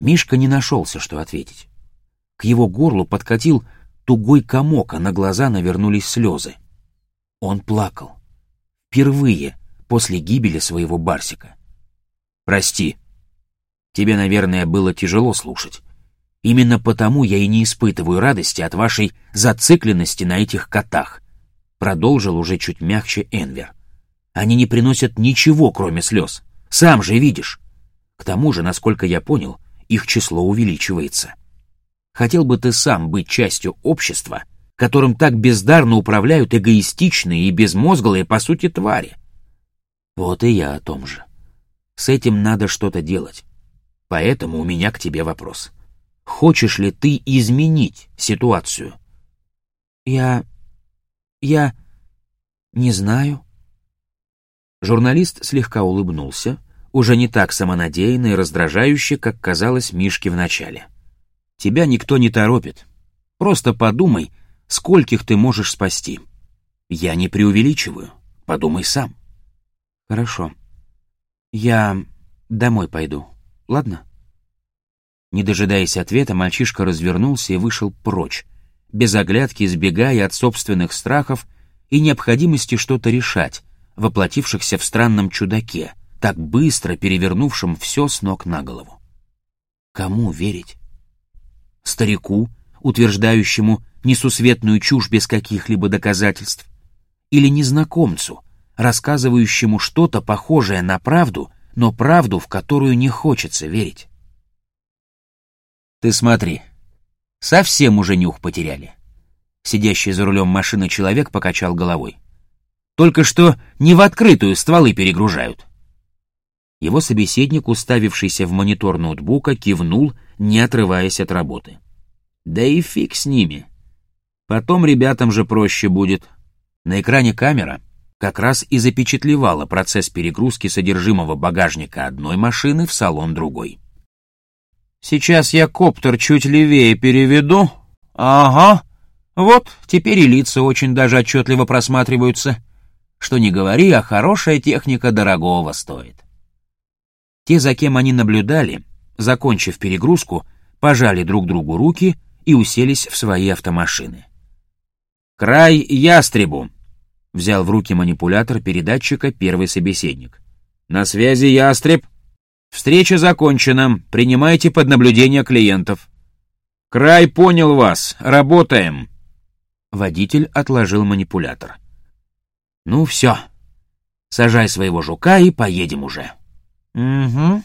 Мишка не нашелся, что ответить. К его горлу подкатил тугой комок, а на глаза навернулись слезы. Он плакал. Впервые после гибели своего Барсика. «Прости. Тебе, наверное, было тяжело слушать. Именно потому я и не испытываю радости от вашей зацикленности на этих котах», продолжил уже чуть мягче Энвер. «Они не приносят ничего, кроме слез. Сам же видишь. К тому же, насколько я понял, их число увеличивается. Хотел бы ты сам быть частью общества, которым так бездарно управляют эгоистичные и безмозглые, по сути, твари? Вот и я о том же. С этим надо что-то делать. Поэтому у меня к тебе вопрос. Хочешь ли ты изменить ситуацию? Я... я... не знаю. Журналист слегка улыбнулся, уже не так самонадеянно и раздражающе, как казалось Мишке вначале. Тебя никто не торопит. Просто подумай, скольких ты можешь спасти. Я не преувеличиваю. Подумай сам. Хорошо. Я домой пойду. Ладно? Не дожидаясь ответа, мальчишка развернулся и вышел прочь, без оглядки избегая от собственных страхов и необходимости что-то решать, воплотившихся в странном чудаке, так быстро перевернувшем все с ног на голову. Кому верить? Старику, утверждающему несусветную чушь без каких-либо доказательств? Или незнакомцу, рассказывающему что-то похожее на правду, но правду, в которую не хочется верить? Ты смотри, совсем уже нюх потеряли. Сидящий за рулем машины человек покачал головой. Только что не в открытую стволы перегружают. Его собеседник, уставившийся в монитор ноутбука, кивнул, не отрываясь от работы. «Да и фиг с ними. Потом ребятам же проще будет». На экране камера как раз и запечатлевала процесс перегрузки содержимого багажника одной машины в салон другой. «Сейчас я коптер чуть левее переведу. Ага. Вот, теперь и лица очень даже отчетливо просматриваются. Что не говори, а хорошая техника дорогого стоит». Те, за кем они наблюдали, закончив перегрузку, пожали друг другу руки и уселись в свои автомашины. «Край ястребу!» — взял в руки манипулятор передатчика первый собеседник. «На связи ястреб. Встреча закончена. Принимайте под наблюдение клиентов». «Край понял вас. Работаем». Водитель отложил манипулятор. «Ну все. Сажай своего жука и поедем уже». «Угу.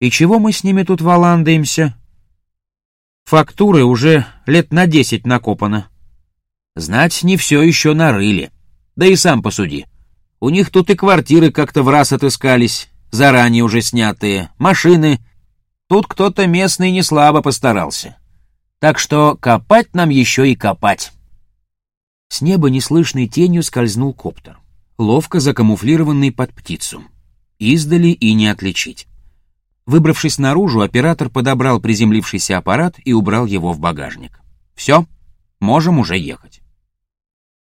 И чего мы с ними тут валандаемся?» «Фактуры уже лет на десять накопано». «Знать, не все еще нарыли. Да и сам посуди. У них тут и квартиры как-то в раз отыскались, заранее уже снятые, машины. Тут кто-то местный не слабо постарался. Так что копать нам еще и копать». С неба неслышной тенью скользнул коптер, ловко закамуфлированный под птицу. Издали и не отличить. Выбравшись наружу, оператор подобрал приземлившийся аппарат и убрал его в багажник. «Все, можем уже ехать».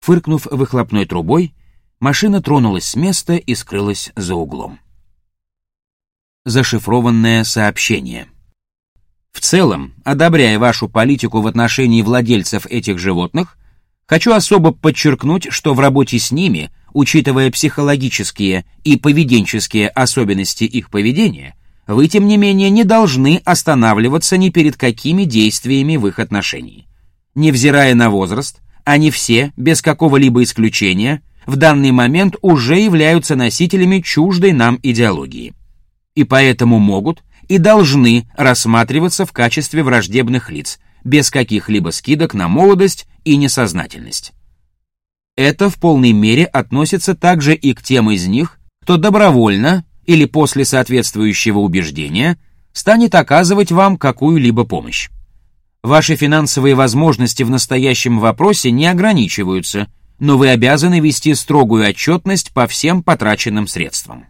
Фыркнув выхлопной трубой, машина тронулась с места и скрылась за углом. Зашифрованное сообщение. В целом, одобряя вашу политику в отношении владельцев этих животных, хочу особо подчеркнуть, что в работе с ними – учитывая психологические и поведенческие особенности их поведения, вы, тем не менее, не должны останавливаться ни перед какими действиями в их отношении. Невзирая на возраст, они все, без какого-либо исключения, в данный момент уже являются носителями чуждой нам идеологии. И поэтому могут и должны рассматриваться в качестве враждебных лиц, без каких-либо скидок на молодость и несознательность. Это в полной мере относится также и к тем из них, кто добровольно или после соответствующего убеждения станет оказывать вам какую-либо помощь. Ваши финансовые возможности в настоящем вопросе не ограничиваются, но вы обязаны вести строгую отчетность по всем потраченным средствам.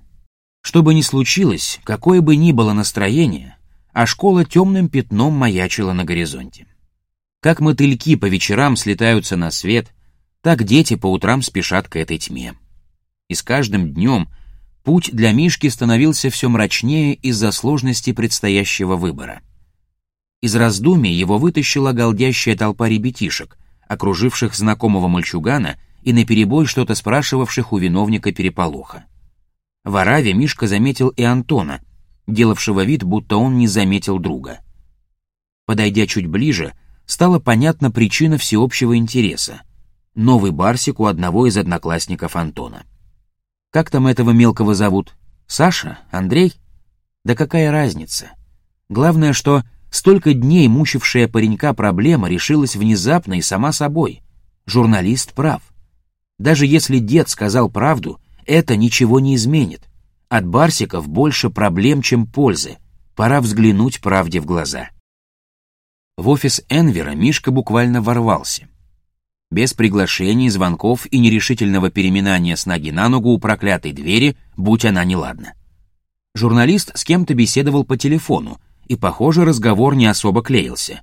Что бы ни случилось, какое бы ни было настроение, а школа темным пятном маячила на горизонте. Как мотыльки по вечерам слетаются на свет, так дети по утрам спешат к этой тьме. И с каждым днем Путь для Мишки становился все мрачнее из-за сложности предстоящего выбора. Из раздумий его вытащила голдящая толпа ребятишек, окруживших знакомого мальчугана и наперебой что-то спрашивавших у виновника переполоха. В Араве Мишка заметил и Антона, делавшего вид, будто он не заметил друга. Подойдя чуть ближе, стала понятна причина всеобщего интереса. Новый барсик у одного из одноклассников Антона. Как там этого мелкого зовут? Саша? Андрей? Да какая разница? Главное, что столько дней мучившая паренька проблема решилась внезапно и сама собой. Журналист прав. Даже если дед сказал правду, это ничего не изменит. От барсиков больше проблем, чем пользы. Пора взглянуть правде в глаза. В офис Энвера Мишка буквально ворвался. Без приглашений, звонков и нерешительного переминания с ноги на ногу у проклятой двери, будь она неладна. Журналист с кем-то беседовал по телефону, и, похоже, разговор не особо клеился.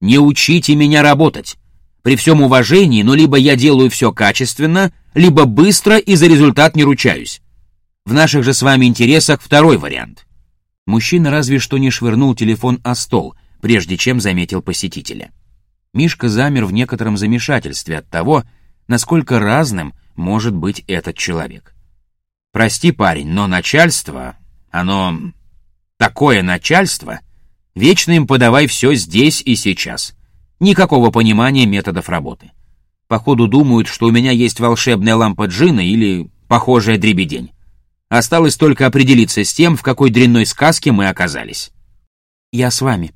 «Не учите меня работать! При всем уважении, но либо я делаю все качественно, либо быстро и за результат не ручаюсь. В наших же с вами интересах второй вариант». Мужчина разве что не швырнул телефон о стол — прежде чем заметил посетителя. Мишка замер в некотором замешательстве от того, насколько разным может быть этот человек. «Прости, парень, но начальство, оно... такое начальство, вечно им подавай все здесь и сейчас. Никакого понимания методов работы. Походу думают, что у меня есть волшебная лампа джина или похожая дребедень. Осталось только определиться с тем, в какой дрянной сказке мы оказались. Я с вами,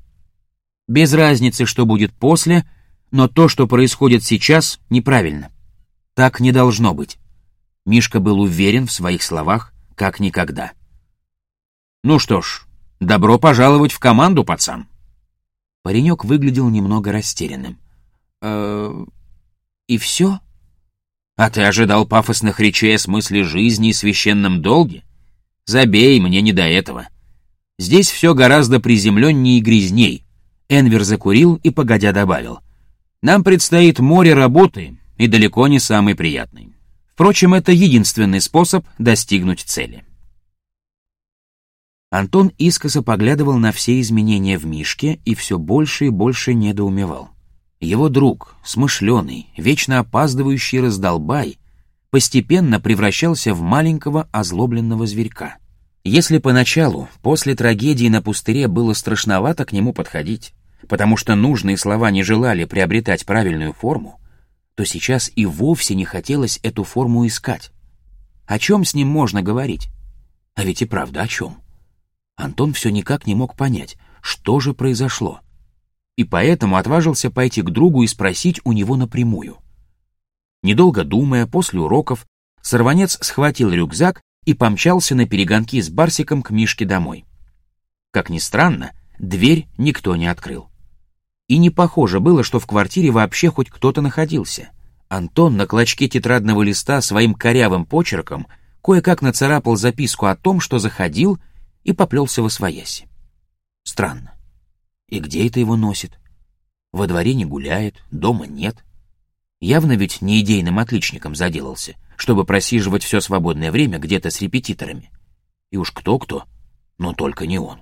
без разницы, что будет после, но то, что происходит сейчас, неправильно. Так не должно быть. Мишка был уверен в своих словах, как никогда. «Ну что ж, добро пожаловать в команду, пацан!» Паренек выглядел немного растерянным. «Э и все?» «А ты ожидал пафосных речей о смысле жизни и священном долге? Забей, мне не до этого. Здесь все гораздо приземленнее и грязней, Энвер закурил и погодя добавил. «Нам предстоит море работы и далеко не самый приятный. Впрочем, это единственный способ достигнуть цели». Антон искоса поглядывал на все изменения в Мишке и все больше и больше недоумевал. Его друг, смышленый, вечно опаздывающий раздолбай, постепенно превращался в маленького озлобленного зверька. Если поначалу, после трагедии на пустыре, было страшновато к нему подходить, потому что нужные слова не желали приобретать правильную форму, то сейчас и вовсе не хотелось эту форму искать. О чем с ним можно говорить? А ведь и правда о чем? Антон все никак не мог понять, что же произошло. И поэтому отважился пойти к другу и спросить у него напрямую. Недолго думая, после уроков, сорванец схватил рюкзак и помчался на перегонки с Барсиком к Мишке домой. Как ни странно, дверь никто не открыл. И не похоже было, что в квартире вообще хоть кто-то находился. Антон на клочке тетрадного листа своим корявым почерком кое-как нацарапал записку о том, что заходил и поплелся во свояси. Странно. И где это его носит? Во дворе не гуляет, дома нет. Явно ведь не идейным отличником заделался, чтобы просиживать все свободное время где-то с репетиторами. И уж кто-кто, но только не он.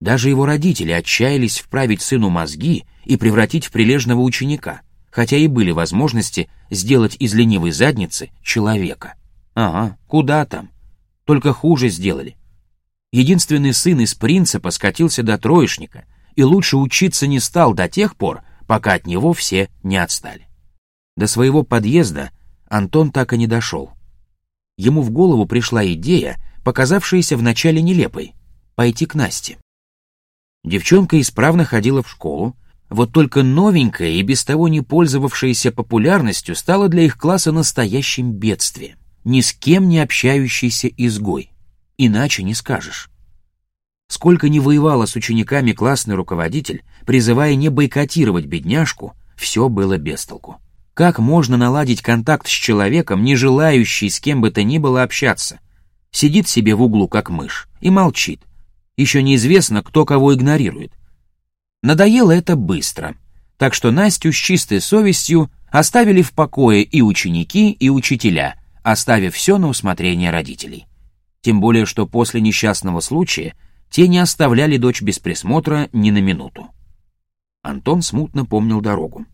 Даже его родители отчаялись вправить сыну мозги и превратить в прилежного ученика, хотя и были возможности сделать из ленивой задницы человека. Ага, куда там? Только хуже сделали. Единственный сын из принципа скатился до троечника и лучше учиться не стал до тех пор, пока от него все не отстали. До своего подъезда Антон так и не дошел. Ему в голову пришла идея, показавшаяся вначале нелепой — пойти к Насте. Девчонка исправно ходила в школу, вот только новенькая и без того не пользовавшаяся популярностью стала для их класса настоящим бедствием. Ни с кем не общающийся изгой. Иначе не скажешь. Сколько не воевала с учениками классный руководитель, призывая не бойкотировать бедняжку, все было без толку. Как можно наладить контакт с человеком, не желающий с кем бы то ни было общаться? Сидит себе в углу, как мышь, и молчит, еще неизвестно, кто кого игнорирует. Надоело это быстро, так что Настю с чистой совестью оставили в покое и ученики, и учителя, оставив все на усмотрение родителей. Тем более, что после несчастного случая те не оставляли дочь без присмотра ни на минуту. Антон смутно помнил дорогу.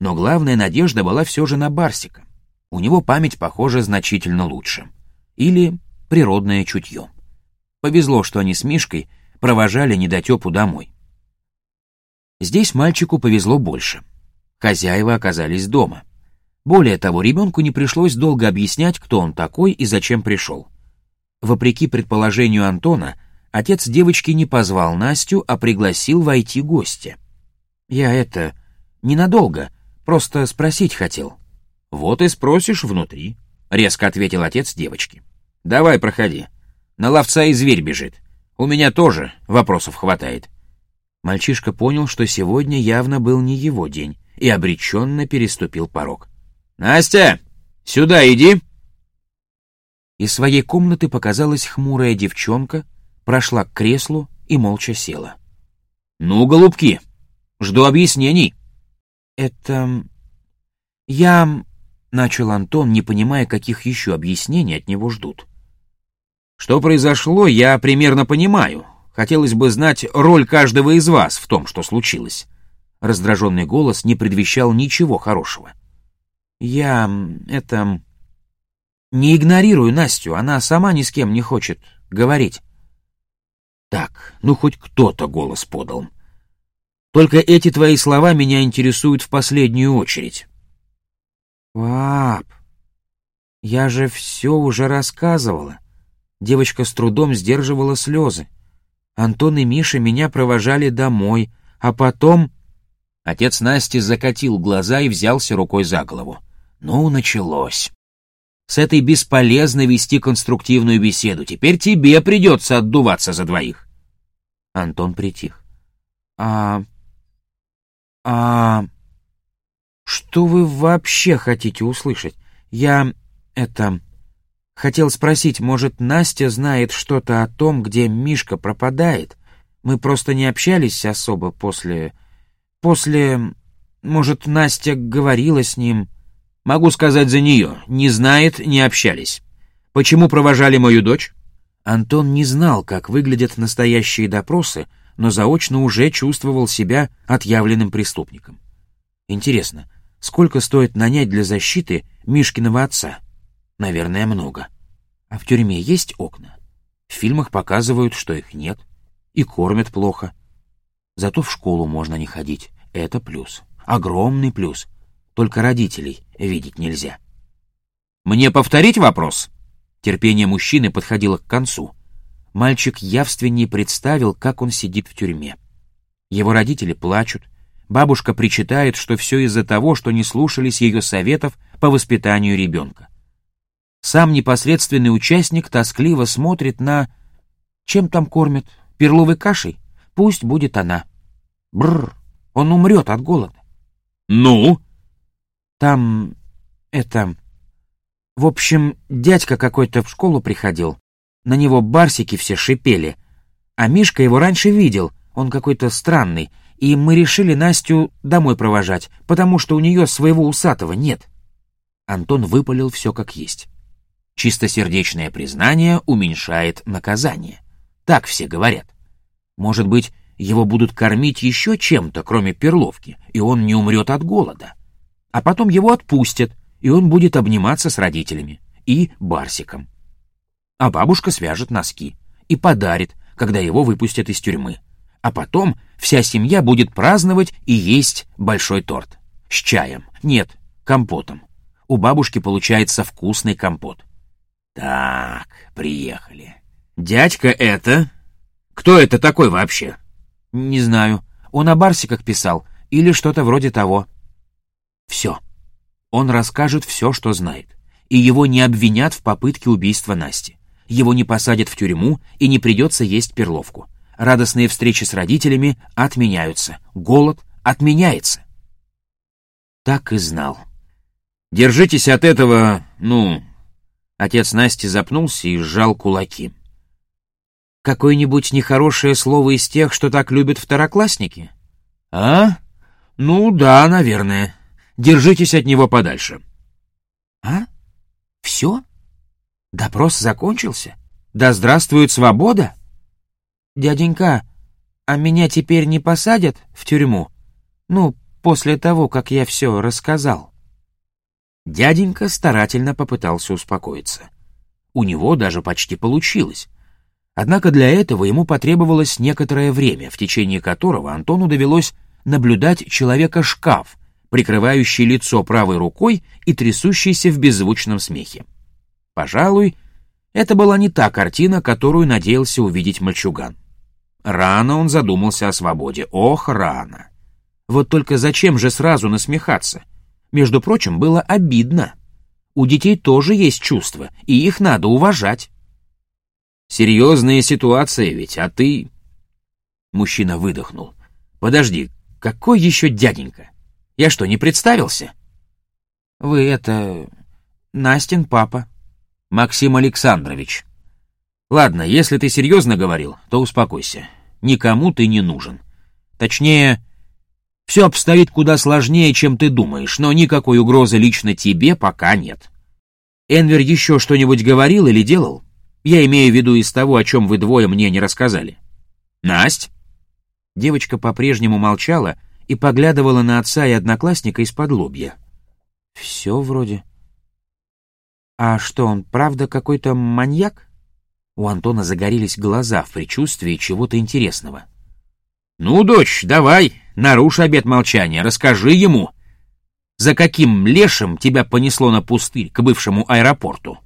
Но главная надежда была все же на Барсика. У него память, похоже, значительно лучше. Или природное чутье. Повезло, что они с Мишкой провожали недотепу домой. Здесь мальчику повезло больше. Хозяева оказались дома. Более того, ребенку не пришлось долго объяснять, кто он такой и зачем пришел. Вопреки предположению Антона, отец девочки не позвал Настю, а пригласил войти гостя. «Я это... ненадолго, просто спросить хотел». «Вот и спросишь внутри», — резко ответил отец девочки. «Давай, проходи. На ловца и зверь бежит. У меня тоже вопросов хватает». Мальчишка понял, что сегодня явно был не его день, и обреченно переступил порог. «Настя, сюда иди!» Из своей комнаты показалась хмурая девчонка, прошла к креслу и молча села. «Ну, голубки, жду объяснений». «Это... я...» — начал Антон, не понимая, каких еще объяснений от него ждут. «Что произошло, я примерно понимаю. Хотелось бы знать роль каждого из вас в том, что случилось». Раздраженный голос не предвещал ничего хорошего. «Я... это... не игнорирую Настю, она сама ни с кем не хочет говорить». «Так, ну хоть кто-то голос подал. Только эти твои слова меня интересуют в последнюю очередь». «Пап, я же все уже рассказывала». Девочка с трудом сдерживала слезы. Антон и Миша меня провожали домой, а потом... Отец Насти закатил глаза и взялся рукой за голову. Ну, началось. С этой бесполезно вести конструктивную беседу. Теперь тебе придется отдуваться за двоих. Антон притих. А... А... Что вы вообще хотите услышать? Я... это... Хотел спросить, может, Настя знает что-то о том, где Мишка пропадает? Мы просто не общались особо после... После... Может, Настя говорила с ним? Могу сказать за нее. Не знает, не общались. Почему провожали мою дочь? Антон не знал, как выглядят настоящие допросы, но заочно уже чувствовал себя отъявленным преступником. Интересно, сколько стоит нанять для защиты Мишкиного отца? Наверное, много. А в тюрьме есть окна? В фильмах показывают, что их нет. И кормят плохо. Зато в школу можно не ходить. Это плюс. Огромный плюс. Только родителей видеть нельзя. «Мне повторить вопрос?» Терпение мужчины подходило к концу. Мальчик явственнее представил, как он сидит в тюрьме. Его родители плачут. Бабушка причитает, что все из-за того, что не слушались ее советов по воспитанию ребенка. Сам непосредственный участник тоскливо смотрит на... Чем там кормят? Перловой кашей? Пусть будет она. Бррр, он умрет от голода. Ну? Там... это... В общем, дядька какой-то в школу приходил. На него барсики все шипели. А Мишка его раньше видел, он какой-то странный, и мы решили Настю домой провожать, потому что у нее своего усатого нет. Антон выпалил все как есть. Чистосердечное признание уменьшает наказание. Так все говорят. Может быть, его будут кормить еще чем-то, кроме перловки, и он не умрет от голода. А потом его отпустят, и он будет обниматься с родителями и Барсиком. А бабушка свяжет носки и подарит, когда его выпустят из тюрьмы. А потом вся семья будет праздновать и есть большой торт. С чаем. Нет, компотом. У бабушки получается вкусный компот. Так, приехали. Дядька это... Кто это такой вообще? Не знаю. Он о Барсиках писал. Или что-то вроде того. Все. Он расскажет все, что знает. И его не обвинят в попытке убийства Насти. Его не посадят в тюрьму и не придется есть перловку. Радостные встречи с родителями отменяются. Голод отменяется. Так и знал. Держитесь от этого, ну, Отец Насти запнулся и сжал кулаки. «Какое-нибудь нехорошее слово из тех, что так любят второклассники?» «А? Ну да, наверное. Держитесь от него подальше». «А? Все? Допрос закончился?» Да здравствует свобода! Дяденька, а меня теперь не посадят в тюрьму? Ну, после того, как я все рассказал. Дяденька старательно попытался успокоиться. У него даже почти получилось. Однако для этого ему потребовалось некоторое время, в течение которого Антону довелось наблюдать человека-шкаф, прикрывающий лицо правой рукой и трясущийся в беззвучном смехе. Пожалуй, это была не та картина, которую надеялся увидеть мальчуган. Рано он задумался о свободе. Ох, рано. Вот только зачем же сразу насмехаться? Между прочим, было обидно. У детей тоже есть чувства, и их надо уважать. Серьезная ситуация ведь, а ты... Мужчина выдохнул. Подожди, какой еще дяденька? Я что, не представился? Вы это... Настин папа. Максим Александрович. Ладно, если ты серьезно говорил, то успокойся. Никому ты не нужен. Точнее, все обстоит куда сложнее, чем ты думаешь, но никакой угрозы лично тебе пока нет. Энвер еще что-нибудь говорил или делал? Я имею в виду из того, о чем вы двое мне не рассказали. Насть? Девочка по-прежнему молчала и поглядывала на отца и одноклассника из-под лобья. Все вроде. А что, он правда какой-то маньяк? У Антона загорелись глаза в предчувствии чего-то интересного. «Ну, дочь, давай, нарушь обет молчания, расскажи ему, за каким лешим тебя понесло на пустырь к бывшему аэропорту?»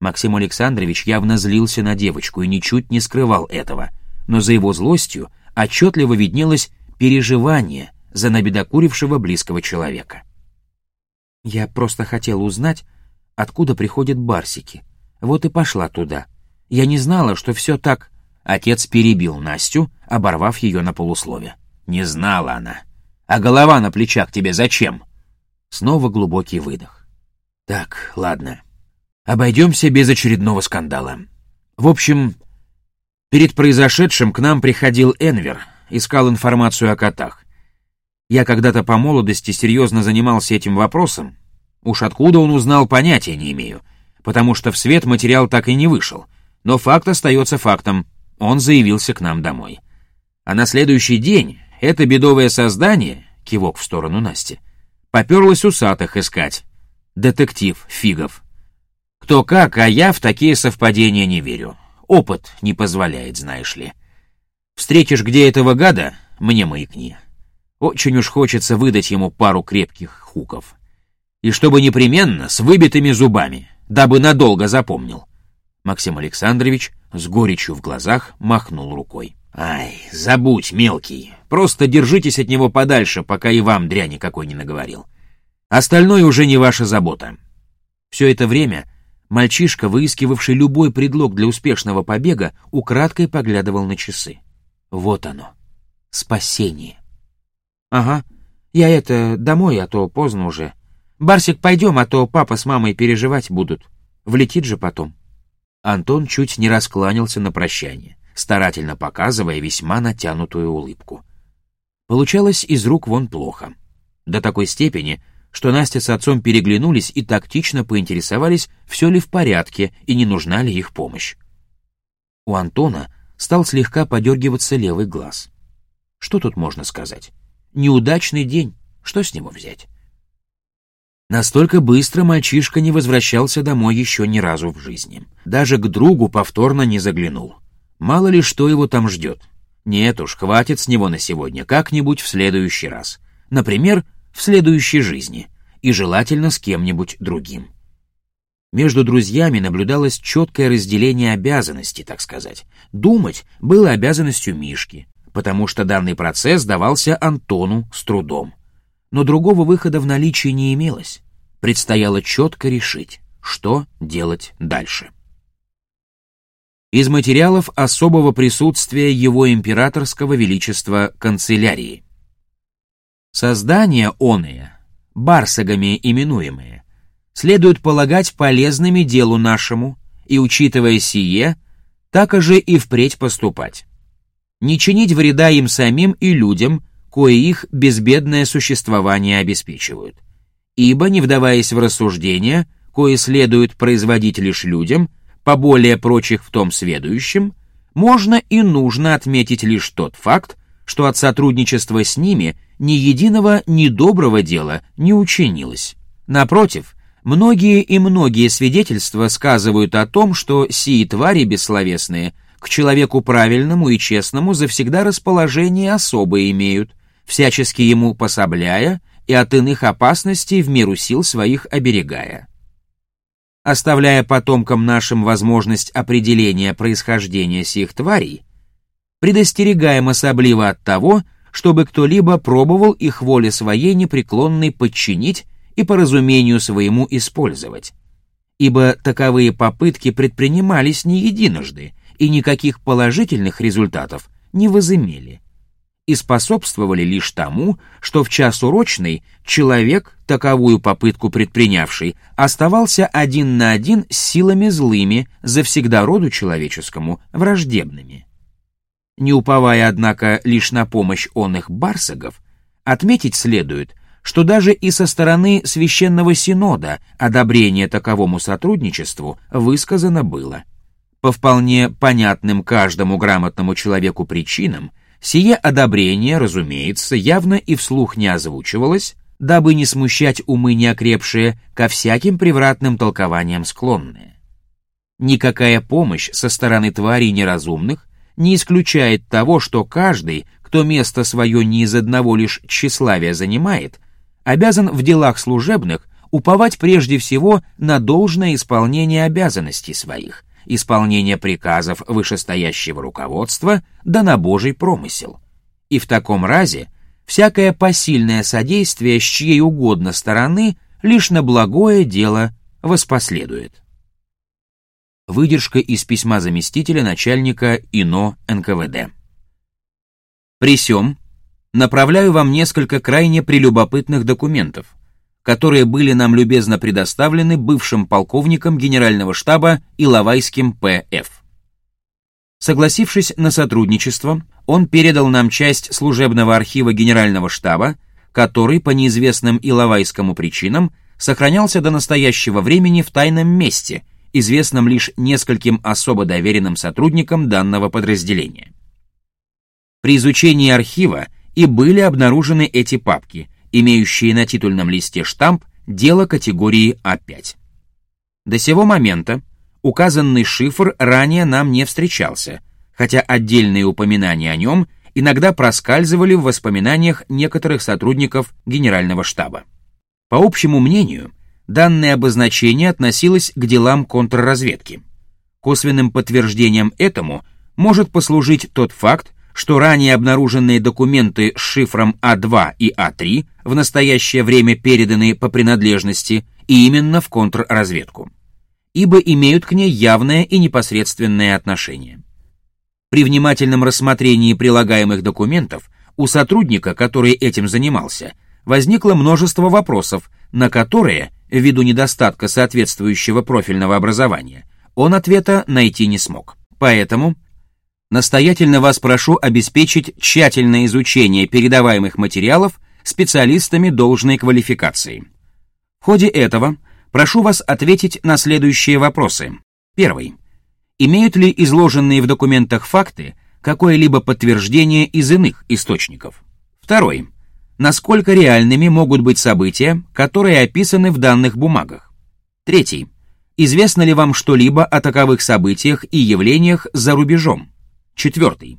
Максим Александрович явно злился на девочку и ничуть не скрывал этого, но за его злостью отчетливо виднелось переживание за набедокурившего близкого человека. «Я просто хотела узнать, откуда приходят барсики. Вот и пошла туда. Я не знала, что все так...» Отец перебил Настю, оборвав ее на полуслове. «Не знала она. А голова на плечах тебе зачем?» Снова глубокий выдох. «Так, ладно. Обойдемся без очередного скандала. В общем, перед произошедшим к нам приходил Энвер, искал информацию о котах. Я когда-то по молодости серьезно занимался этим вопросом. Уж откуда он узнал, понятия не имею, потому что в свет материал так и не вышел. Но факт остается фактом. Он заявился к нам домой. А на следующий день это бедовое создание, кивок в сторону Насти, поперлось усатых искать. Детектив Фигов. Кто как, а я в такие совпадения не верю. Опыт не позволяет, знаешь ли. Встретишь где этого гада, мне маякни. Очень уж хочется выдать ему пару крепких хуков. И чтобы непременно с выбитыми зубами, дабы надолго запомнил. Максим Александрович с горечью в глазах махнул рукой. «Ай, забудь, мелкий. Просто держитесь от него подальше, пока и вам дряни какой не наговорил. Остальное уже не ваша забота». Все это время Мальчишка, выискивавший любой предлог для успешного побега, украдкой поглядывал на часы. Вот оно. Спасение. Ага. Я это, домой, а то поздно уже. Барсик, пойдем, а то папа с мамой переживать будут. Влетит же потом. Антон чуть не раскланялся на прощание, старательно показывая весьма натянутую улыбку. Получалось из рук вон плохо. До такой степени, что Настя с отцом переглянулись и тактично поинтересовались, все ли в порядке и не нужна ли их помощь. У Антона стал слегка подергиваться левый глаз. Что тут можно сказать? Неудачный день, что с него взять? Настолько быстро мальчишка не возвращался домой еще ни разу в жизни. Даже к другу повторно не заглянул. Мало ли что его там ждет. Нет уж, хватит с него на сегодня, как-нибудь в следующий раз. Например, в следующей жизни, и желательно с кем-нибудь другим. Между друзьями наблюдалось четкое разделение обязанностей, так сказать. Думать было обязанностью Мишки, потому что данный процесс давался Антону с трудом. Но другого выхода в наличии не имелось. Предстояло четко решить, что делать дальше. Из материалов особого присутствия его императорского величества канцелярии. Создания оные, барсагами именуемые, следует полагать полезными делу нашему, и, учитывая сие, так же и впредь поступать. Не чинить вреда им самим и людям, кое их безбедное существование обеспечивают. Ибо, не вдаваясь в рассуждения, кое следует производить лишь людям, поболее прочих в том следующем, можно и нужно отметить лишь тот факт, что от сотрудничества с ними ни единого недоброго дела не учинилось. Напротив, многие и многие свидетельства сказывают о том, что сии твари бессловесные к человеку правильному и честному завсегда расположение особое имеют, всячески ему пособляя и от иных опасностей в меру сил своих оберегая. Оставляя потомкам нашим возможность определения происхождения сих тварей, предостерегаем особливо от того, чтобы кто-либо пробовал их воле своей непреклонной подчинить и по разумению своему использовать. Ибо таковые попытки предпринимались не единожды и никаких положительных результатов не возымели и способствовали лишь тому, что в час урочный человек, таковую попытку предпринявший, оставался один на один с силами злыми, завсегда роду человеческому, враждебными. Не уповая, однако, лишь на помощь он их барсагов, отметить следует, что даже и со стороны Священного Синода одобрение таковому сотрудничеству высказано было. По вполне понятным каждому грамотному человеку причинам, сие одобрение, разумеется, явно и вслух не озвучивалось, дабы не смущать умы неокрепшие, ко всяким превратным толкованиям склонные. Никакая помощь со стороны тварей неразумных не исключает того, что каждый, кто место свое не из одного лишь тщеславия занимает, обязан в делах служебных уповать прежде всего на должное исполнение обязанностей своих, исполнение приказов вышестоящего руководства, да на Божий промысел. И в таком разе всякое посильное содействие с чьей угодно стороны лишь на благое дело воспоследует. Выдержка из письма заместителя начальника ИНО НКВД. При сём направляю вам несколько крайне прелюбопытных документов, которые были нам любезно предоставлены бывшим полковником генерального штаба Иловайским П.Ф. Согласившись на сотрудничество, он передал нам часть служебного архива генерального штаба, который по неизвестным Иловайскому причинам сохранялся до настоящего времени в тайном месте – известном лишь нескольким особо доверенным сотрудникам данного подразделения. При изучении архива и были обнаружены эти папки, имеющие на титульном листе штамп «Дело категории А5». До сего момента указанный шифр ранее нам не встречался, хотя отдельные упоминания о нем иногда проскальзывали в воспоминаниях некоторых сотрудников Генерального штаба. По общему мнению, данное обозначение относилось к делам контрразведки. Косвенным подтверждением этому может послужить тот факт, что ранее обнаруженные документы с шифром А2 и А3 в настоящее время переданы по принадлежности именно в контрразведку, ибо имеют к ней явное и непосредственное отношение. При внимательном рассмотрении прилагаемых документов у сотрудника, который этим занимался, возникло множество вопросов, на которые ввиду недостатка соответствующего профильного образования, он ответа найти не смог. Поэтому настоятельно вас прошу обеспечить тщательное изучение передаваемых материалов специалистами должной квалификации. В ходе этого прошу вас ответить на следующие вопросы. Первый. Имеют ли изложенные в документах факты какое-либо подтверждение из иных источников? Второй насколько реальными могут быть события, которые описаны в данных бумагах. Третий. Известно ли вам что-либо о таковых событиях и явлениях за рубежом? Четвертый.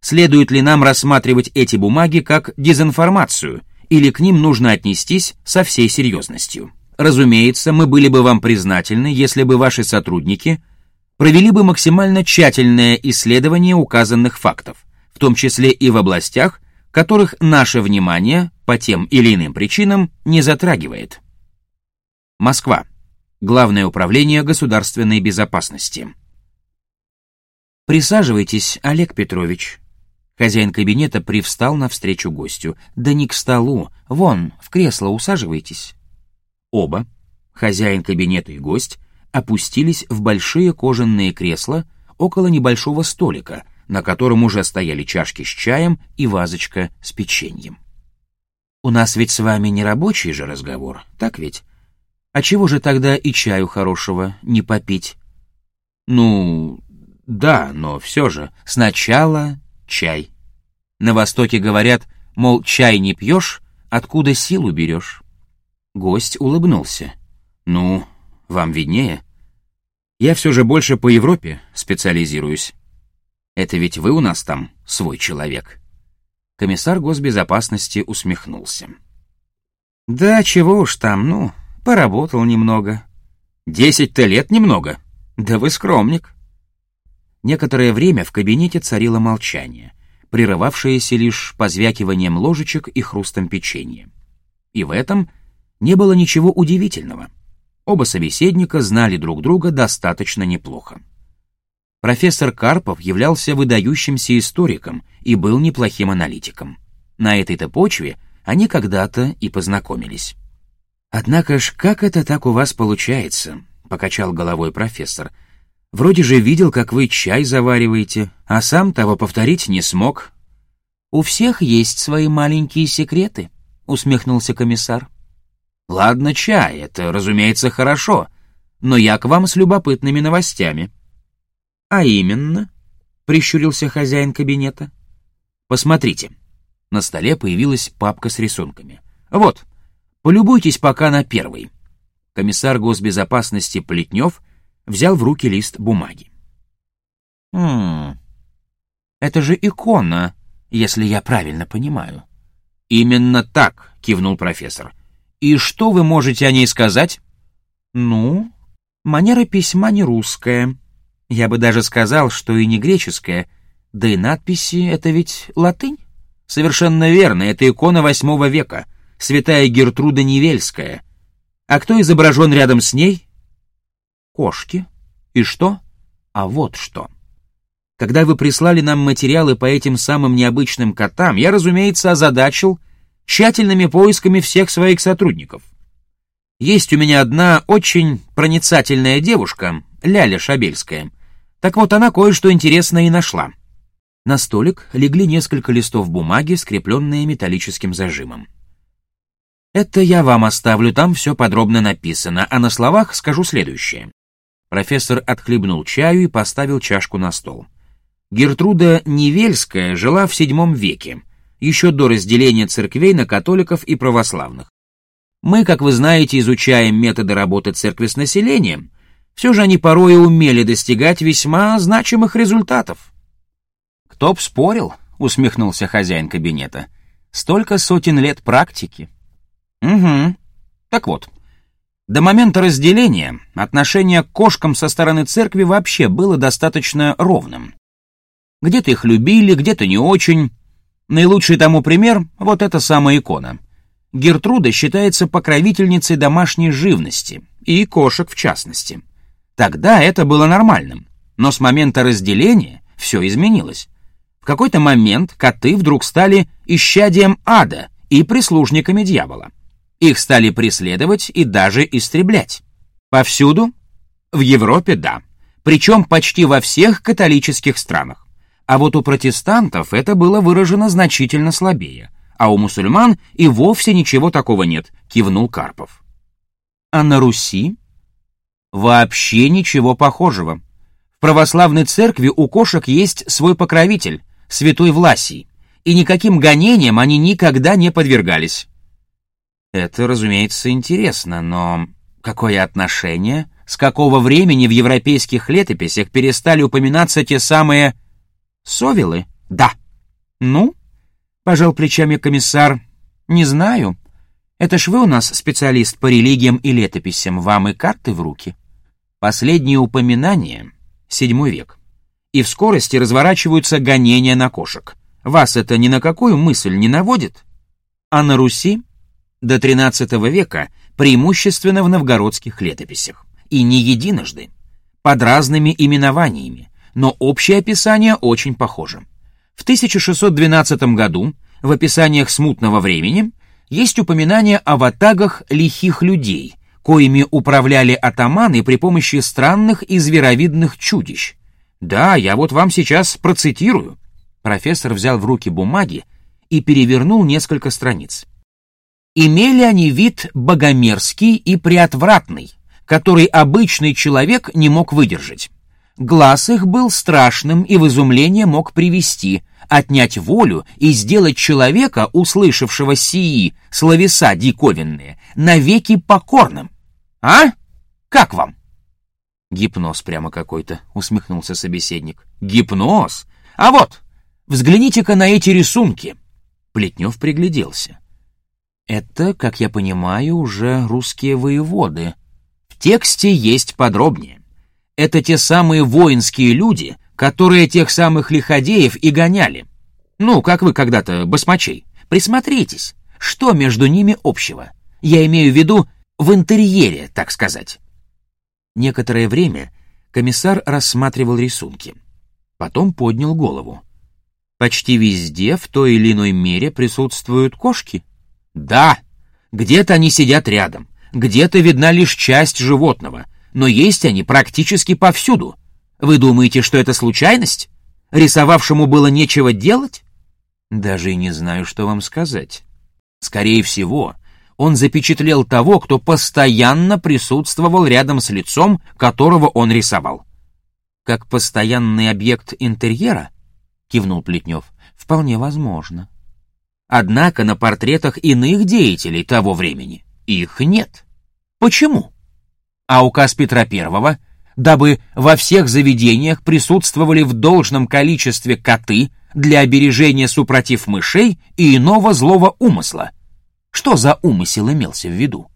Следует ли нам рассматривать эти бумаги как дезинформацию, или к ним нужно отнестись со всей серьезностью? Разумеется, мы были бы вам признательны, если бы ваши сотрудники провели бы максимально тщательное исследование указанных фактов, в том числе и в областях, которых наше внимание по тем или иным причинам не затрагивает. Москва. Главное управление государственной безопасности. Присаживайтесь, Олег Петрович. Хозяин кабинета привстал навстречу гостю. Да не к столу, вон, в кресло усаживайтесь. Оба, хозяин кабинета и гость, опустились в большие кожаные кресла около небольшого столика — на котором уже стояли чашки с чаем и вазочка с печеньем. «У нас ведь с вами не рабочий же разговор, так ведь? А чего же тогда и чаю хорошего не попить?» Ну, да, но все же. Сначала чай. На Востоке говорят, мол, чай не пьешь, откуда силу берешь. Гость улыбнулся. Ну, вам виднее. Я все же больше по Европе специализируюсь. Это ведь вы у нас там свой человек. Комиссар госбезопасности усмехнулся. Да, чего уж там, ну, поработал немного. Десять-то лет немного. Да вы скромник. Некоторое время в кабинете царило молчание, прерывавшееся лишь позвякиванием ложечек и хрустом печенья. И в этом не было ничего удивительного. Оба собеседника знали друг друга достаточно неплохо. Профессор Карпов являлся выдающимся историком и был неплохим аналитиком. На этой-то почве они когда-то и познакомились. «Однако ж, как это так у вас получается?» — покачал головой профессор. «Вроде же видел, как вы чай завариваете, а сам того повторить не смог». «У всех есть свои маленькие секреты», — усмехнулся комиссар. «Ладно, чай, это, разумеется, хорошо, но я к вам с любопытными новостями». «А именно?» — прищурился хозяин кабинета. «Посмотрите». На столе появилась папка с рисунками. «Вот, полюбуйтесь пока на первый». Комиссар госбезопасности Плетнев взял в руки лист бумаги. «Хм... Это же икона, если я правильно понимаю». «Именно так», — кивнул профессор. «И что вы можете о ней сказать?» «Ну, манера письма не русская. Я бы даже сказал, что и не греческая. Да и надписи — это ведь латынь?» «Совершенно верно, это икона восьмого века, святая Гертруда Невельская. А кто изображен рядом с ней?» «Кошки. И что?» «А вот что». Когда вы прислали нам материалы по этим самым необычным котам, я, разумеется, озадачил тщательными поисками всех своих сотрудников. Есть у меня одна очень проницательная девушка, Ляля Шабельская. Так вот, она кое-что интересное и нашла. На столик легли несколько листов бумаги, скрепленные металлическим зажимом. Это я вам оставлю, там все подробно написано, а на словах скажу следующее. Профессор отхлебнул чаю и поставил чашку на стол. Гертруда Невельская жила в VII веке, еще до разделения церквей на католиков и православных. Мы, как вы знаете, изучаем методы работы церкви с населением, все же они порой умели достигать весьма значимых результатов. «Кто б спорил?» — усмехнулся хозяин кабинета. «Столько сотен лет практики». «Угу. Так вот, до момента разделения отношение к кошкам со стороны церкви вообще было достаточно ровным. Где-то их любили, где-то не очень, Наилучший тому пример — вот эта самая икона. Гертруда считается покровительницей домашней живности, и кошек в частности. Тогда это было нормальным, но с момента разделения все изменилось. В какой-то момент коты вдруг стали исчадием ада и прислужниками дьявола. Их стали преследовать и даже истреблять. Повсюду? В Европе — да. Причем почти во всех католических странах. А вот у протестантов это было выражено значительно слабее, а у мусульман и вовсе ничего такого нет, кивнул Карпов. А на Руси? Вообще ничего похожего. В православной церкви у кошек есть свой покровитель, святой Власий, и никаким гонениям они никогда не подвергались. Это, разумеется, интересно, но какое отношение, с какого времени в европейских летописях перестали упоминаться те самые Совелы? Да. Ну? Пожал плечами комиссар. Не знаю. Это ж вы у нас специалист по религиям и летописям, вам и карты в руки. Последние упоминания — седьмой век. И в скорости разворачиваются гонения на кошек. Вас это ни на какую мысль не наводит? А на Руси до XIII века преимущественно в новгородских летописях. И не единожды. Под разными именованиями, но общее описание очень похоже. В 1612 году в описаниях смутного времени есть упоминание о ватагах лихих людей, коими управляли атаманы при помощи странных и зверовидных чудищ. Да, я вот вам сейчас процитирую. Профессор взял в руки бумаги и перевернул несколько страниц. Имели они вид богомерзкий и приотвратный, который обычный человек не мог выдержать. Глаз их был страшным и в изумление мог привести, отнять волю и сделать человека, услышавшего сии словеса диковинные, навеки покорным. А? Как вам? Гипноз прямо какой-то, усмехнулся собеседник. Гипноз? А вот, взгляните-ка на эти рисунки. Плетнев пригляделся. Это, как я понимаю, уже русские воеводы. В тексте есть подробнее это те самые воинские люди, которые тех самых лиходеев и гоняли. Ну, как вы когда-то, басмачей. Присмотритесь, что между ними общего. Я имею в виду в интерьере, так сказать. Некоторое время комиссар рассматривал рисунки. Потом поднял голову. Почти везде в той или иной мере присутствуют кошки. Да, где-то они сидят рядом, где-то видна лишь часть животного — но есть они практически повсюду. Вы думаете, что это случайность? Рисовавшему было нечего делать? Даже и не знаю, что вам сказать. Скорее всего, он запечатлел того, кто постоянно присутствовал рядом с лицом, которого он рисовал. Как постоянный объект интерьера? Кивнул Плетнев. Вполне возможно. Однако на портретах иных деятелей того времени их нет. Почему? а указ Петра I, дабы во всех заведениях присутствовали в должном количестве коты для обережения супротив мышей и иного злого умысла. Что за умысел имелся в виду?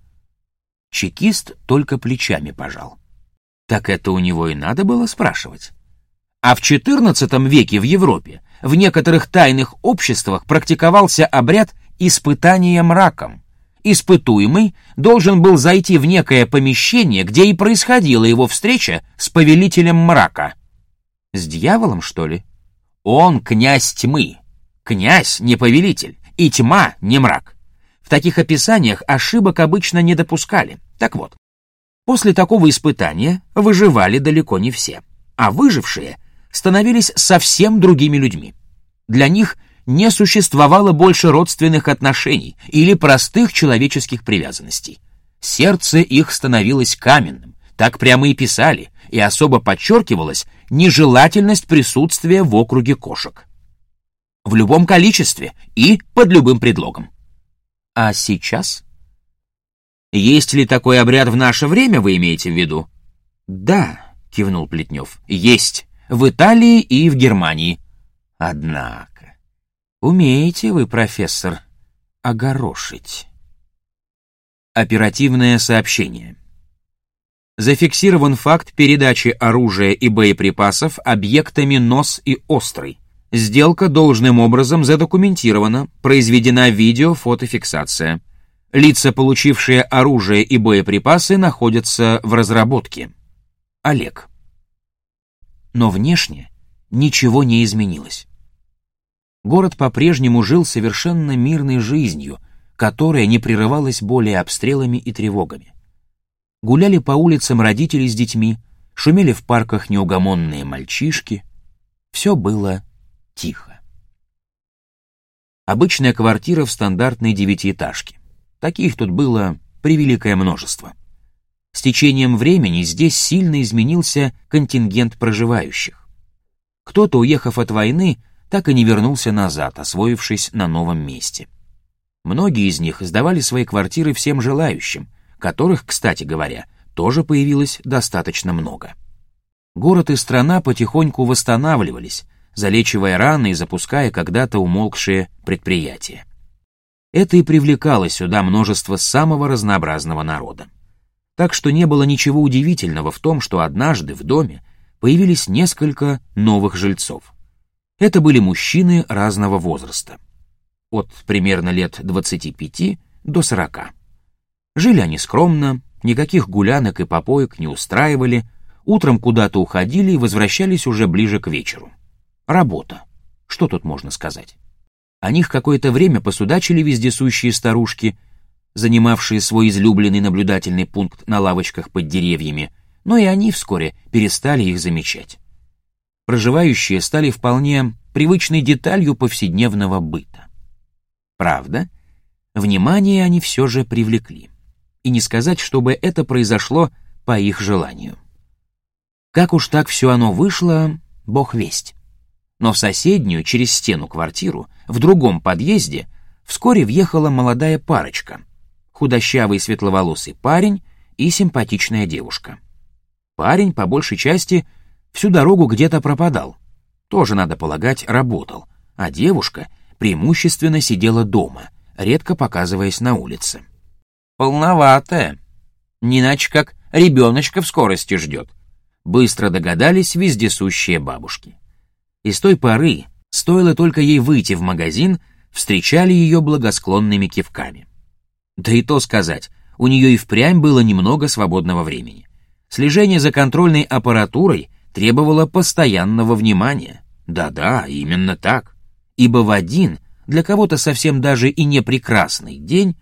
Чекист только плечами пожал. Так это у него и надо было спрашивать. А в XIV веке в Европе в некоторых тайных обществах практиковался обряд испытания мраком, испытуемый должен был зайти в некое помещение, где и происходила его встреча с повелителем мрака. С дьяволом, что ли? Он князь тьмы. Князь не повелитель, и тьма не мрак. В таких описаниях ошибок обычно не допускали. Так вот, после такого испытания выживали далеко не все, а выжившие становились совсем другими людьми. Для них – не существовало больше родственных отношений или простых человеческих привязанностей. Сердце их становилось каменным, так прямо и писали, и особо подчеркивалась нежелательность присутствия в округе кошек. В любом количестве и под любым предлогом. А сейчас? Есть ли такой обряд в наше время, вы имеете в виду? Да, кивнул Плетнев, есть. В Италии и в Германии. Однако... Умеете вы, профессор, огорошить. Оперативное сообщение. Зафиксирован факт передачи оружия и боеприпасов объектами НОС и «Острый». Сделка должным образом задокументирована, произведена видео-фотофиксация. Лица, получившие оружие и боеприпасы, находятся в разработке. Олег. Но внешне ничего не изменилось город по-прежнему жил совершенно мирной жизнью, которая не прерывалась более обстрелами и тревогами. Гуляли по улицам родители с детьми, шумели в парках неугомонные мальчишки. Все было тихо. Обычная квартира в стандартной девятиэтажке. Таких тут было превеликое множество. С течением времени здесь сильно изменился контингент проживающих. Кто-то, уехав от войны, так и не вернулся назад, освоившись на новом месте. Многие из них сдавали свои квартиры всем желающим, которых, кстати говоря, тоже появилось достаточно много. Город и страна потихоньку восстанавливались, залечивая раны и запуская когда-то умолкшие предприятия. Это и привлекало сюда множество самого разнообразного народа. Так что не было ничего удивительного в том, что однажды в доме появились несколько новых жильцов. Это были мужчины разного возраста, от примерно лет 25 до 40. Жили они скромно, никаких гулянок и попоек не устраивали, утром куда-то уходили и возвращались уже ближе к вечеру. Работа. Что тут можно сказать? О них какое-то время посудачили вездесущие старушки, занимавшие свой излюбленный наблюдательный пункт на лавочках под деревьями, но и они вскоре перестали их замечать проживающие стали вполне привычной деталью повседневного быта. Правда, внимание они все же привлекли. И не сказать, чтобы это произошло по их желанию. Как уж так все оно вышло, бог весть. Но в соседнюю, через стену квартиру, в другом подъезде, вскоре въехала молодая парочка. Худощавый светловолосый парень и симпатичная девушка. Парень, по большей части, всю дорогу где-то пропадал. Тоже, надо полагать, работал. А девушка преимущественно сидела дома, редко показываясь на улице. Полноватая. Не иначе как ребеночка в скорости ждет. Быстро догадались вездесущие бабушки. И с той поры, стоило только ей выйти в магазин, встречали ее благосклонными кивками. Да и то сказать, у нее и впрямь было немного свободного времени. Слежение за контрольной аппаратурой требовало постоянного внимания. Да-да, именно так. Ибо в один, для кого-то совсем даже и не прекрасный день,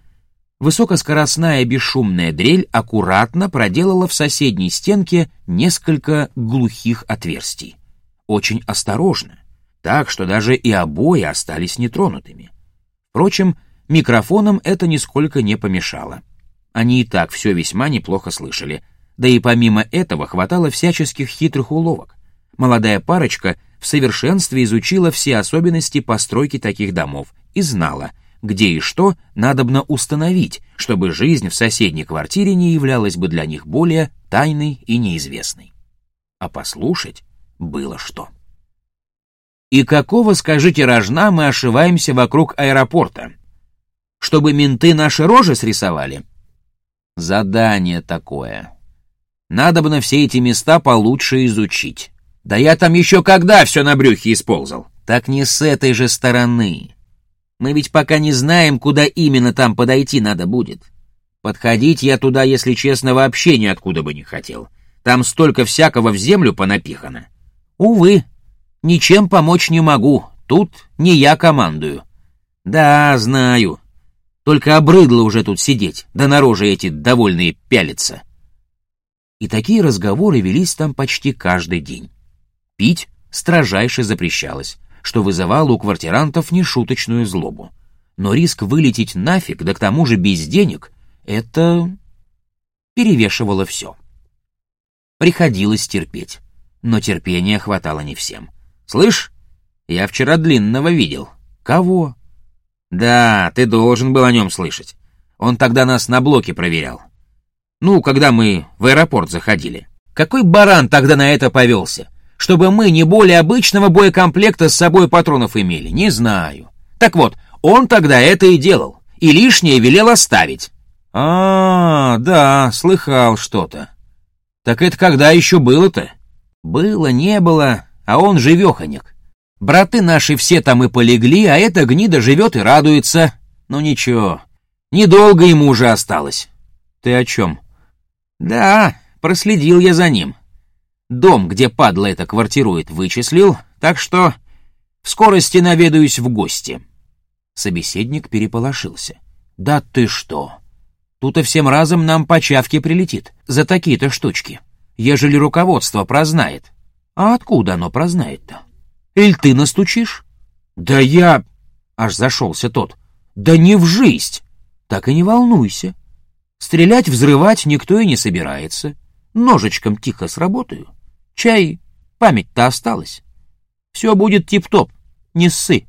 высокоскоростная бесшумная дрель аккуратно проделала в соседней стенке несколько глухих отверстий. Очень осторожно, так что даже и обои остались нетронутыми. Впрочем, микрофонам это нисколько не помешало. Они и так все весьма неплохо слышали — да и помимо этого хватало всяческих хитрых уловок. Молодая парочка в совершенстве изучила все особенности постройки таких домов и знала, где и что надобно установить, чтобы жизнь в соседней квартире не являлась бы для них более тайной и неизвестной. А послушать было что. И какого, скажите, рожна мы ошиваемся вокруг аэропорта? Чтобы менты наши рожи срисовали? Задание такое. Надо бы на все эти места получше изучить. Да я там еще когда все на брюхе исползал. Так не с этой же стороны. Мы ведь пока не знаем, куда именно там подойти надо будет. Подходить я туда, если честно, вообще ниоткуда бы не хотел. Там столько всякого в землю понапихано. Увы, ничем помочь не могу. Тут не я командую. Да, знаю. Только обрыдло уже тут сидеть, да на роже эти довольные пялятся. И такие разговоры велись там почти каждый день. Пить строжайше запрещалось, что вызывало у квартирантов нешуточную злобу. Но риск вылететь нафиг, да к тому же без денег, это перевешивало все. Приходилось терпеть, но терпения хватало не всем. «Слышь, я вчера длинного видел». «Кого?» «Да, ты должен был о нем слышать. Он тогда нас на блоке проверял. Ну, когда мы в аэропорт заходили. Какой баран тогда на это повелся? Чтобы мы не более обычного боекомплекта с собой патронов имели, не знаю. Так вот, он тогда это и делал, и лишнее велел оставить. А, да, слыхал что-то. Так это когда еще было-то? Было, не было, а он живеханик. Браты наши все там и полегли, а эта гнида живет и радуется. Ну ничего, недолго ему уже осталось. Ты о чем? Да, проследил я за ним. Дом, где падла это квартирует, вычислил, так что в скорости наведаюсь в гости. Собеседник переполошился. Да ты что? Тут и всем разом нам по чавке прилетит за такие-то штучки, ежели руководство прознает. А откуда оно прознает-то? Иль ты настучишь? Да я... Аж зашелся тот. Да не в жизнь! Так и не волнуйся. Стрелять, взрывать никто и не собирается. Ножичком тихо сработаю. Чай, память-то осталась. Все будет тип-топ, не ссы.